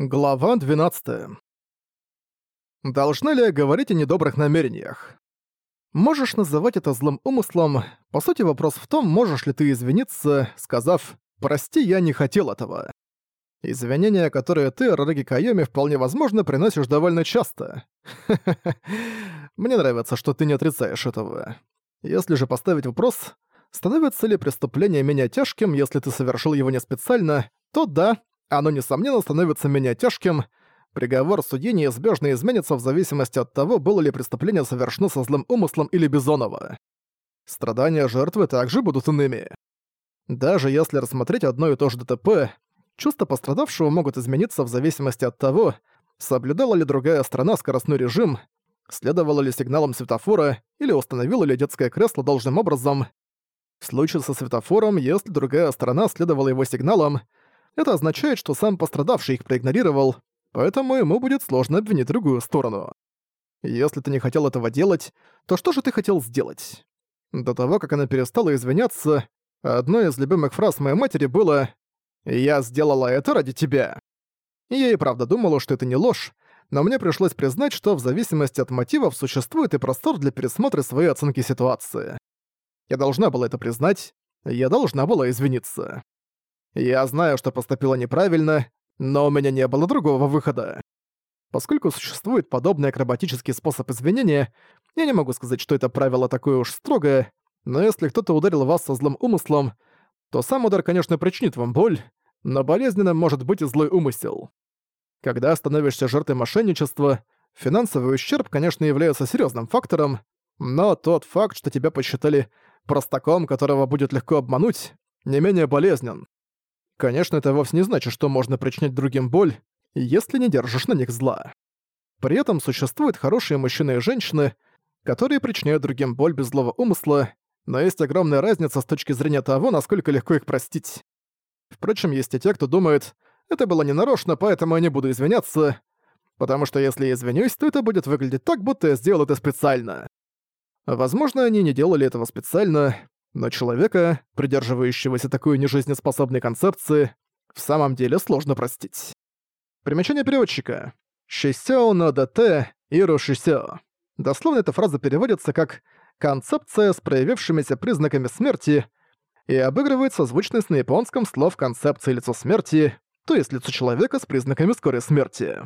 Глава 12. Должны ли я говорить о недобрых намерениях? Можешь называть это злым умыслом, по сути вопрос в том, можешь ли ты извиниться, сказав «прости, я не хотел этого». Извинения, которые ты, Рараги Кайоми, вполне возможно, приносишь довольно часто. Мне нравится, что ты не отрицаешь этого. Если же поставить вопрос, становится ли преступление менее тяжким, если ты совершил его не специально, то да, оно, несомненно, становится менее тяжким. Приговор судьи неизбежно изменится в зависимости от того, было ли преступление совершено со злым умыслом или безонного. Страдания жертвы также будут иными. Даже если рассмотреть одно и то же ДТП, чувства пострадавшего могут измениться в зависимости от того, соблюдала ли другая страна скоростной режим, следовала ли сигналам светофора или установила ли детское кресло должным образом. В случае со светофором, если другая сторона следовала его сигналам, это означает, что сам пострадавший их проигнорировал, поэтому ему будет сложно обвинить другую сторону. Если ты не хотел этого делать, то что же ты хотел сделать? До того, как она перестала извиняться, одной из любимых фраз моей матери было «Я сделала это ради тебя». Я и правда думала, что это не ложь, но мне пришлось признать, что в зависимости от мотивов существует и простор для пересмотра своей оценки ситуации. Я должна была это признать, я должна была извиниться. Я знаю, что поступила неправильно, но у меня не было другого выхода. Поскольку существует подобный акробатический способ извинения, я не могу сказать, что это правило такое уж строгое, но если кто-то ударил вас со злым умыслом, то сам удар, конечно, причинит вам боль, но болезненным может быть и злой умысел. Когда становишься жертвой мошенничества, финансовый ущерб, конечно, является серьезным фактором, но тот факт, что тебя посчитали простаком, которого будет легко обмануть, не менее болезнен. Конечно, это вовсе не значит, что можно причинять другим боль, если не держишь на них зла. При этом существуют хорошие мужчины и женщины, которые причиняют другим боль без злого умысла, но есть огромная разница с точки зрения того, насколько легко их простить. Впрочем, есть и те, кто думает, это было ненарочно, поэтому я не буду извиняться, потому что если я извинюсь, то это будет выглядеть так, будто я сделал это специально. Возможно, они не делали этого специально, но человека, придерживающегося такой нежизнеспособной концепции, в самом деле сложно простить. Примечание переводчика. «Шисео но дате иру шисео». Дословно эта фраза переводится как «концепция с проявившимися признаками смерти» и обыгрывается звучность на японском слов "концепция" лицо смерти», то есть лицо человека с признаками скорой смерти.